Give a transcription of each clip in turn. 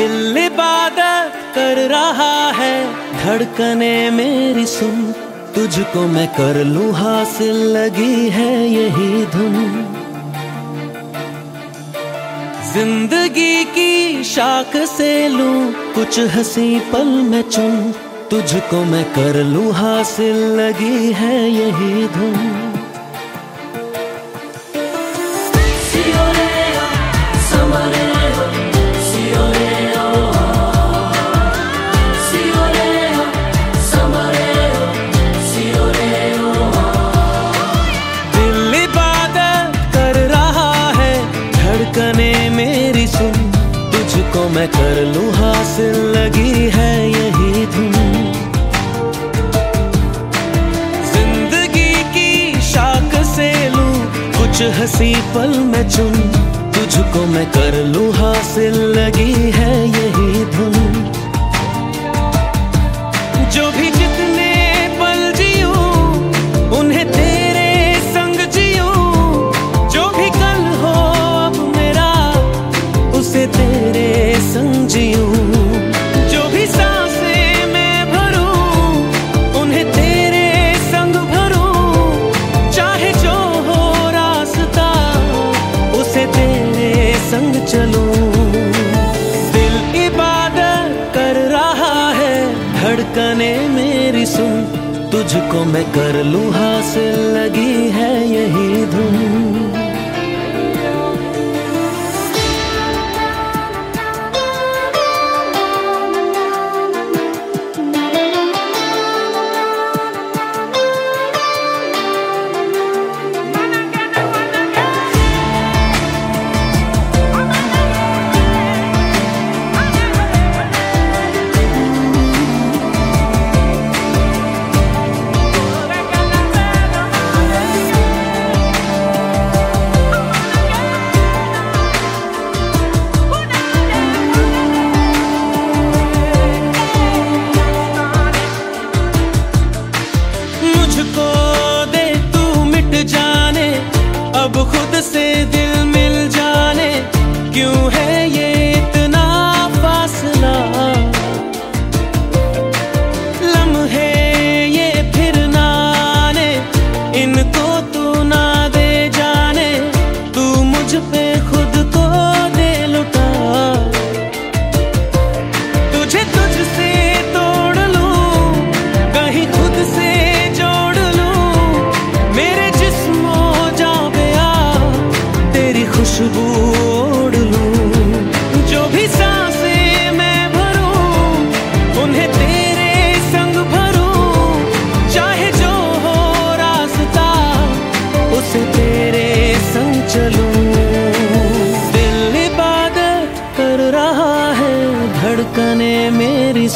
दिल इबादत कर रहा है, धड़कने मेरी सुन। तुझको मैं कर लू हासिल, लगी है यही धुन। ज़िंदगी की शाख से लू, कुछ हसी पल में चुन। तुझको मैं कर लू हासिल, लगी है यही धुन। उसी पल में चुन तुझको मैं कर लू हासिल। तुझको मैं कर लू हासिल लगी है ये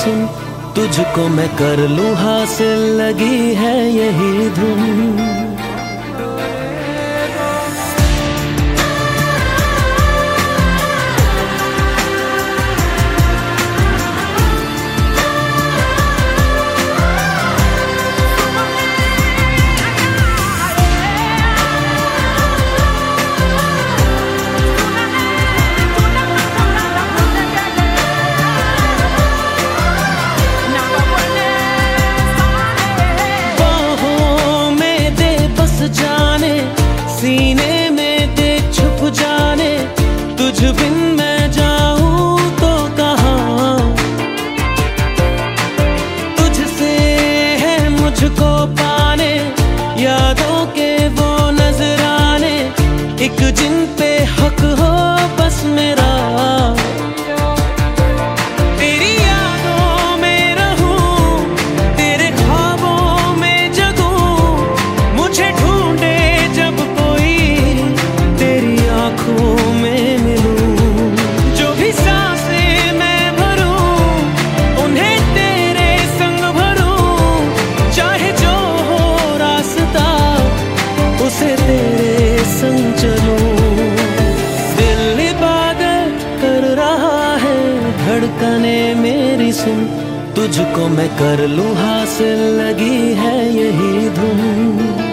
सुन तुझको मैं कर लू हासिल लगी है यही धुन। जिन पे धड़कने मेरी सुन। तुझको मैं कर लूँ हासिल लगी है यही धुन।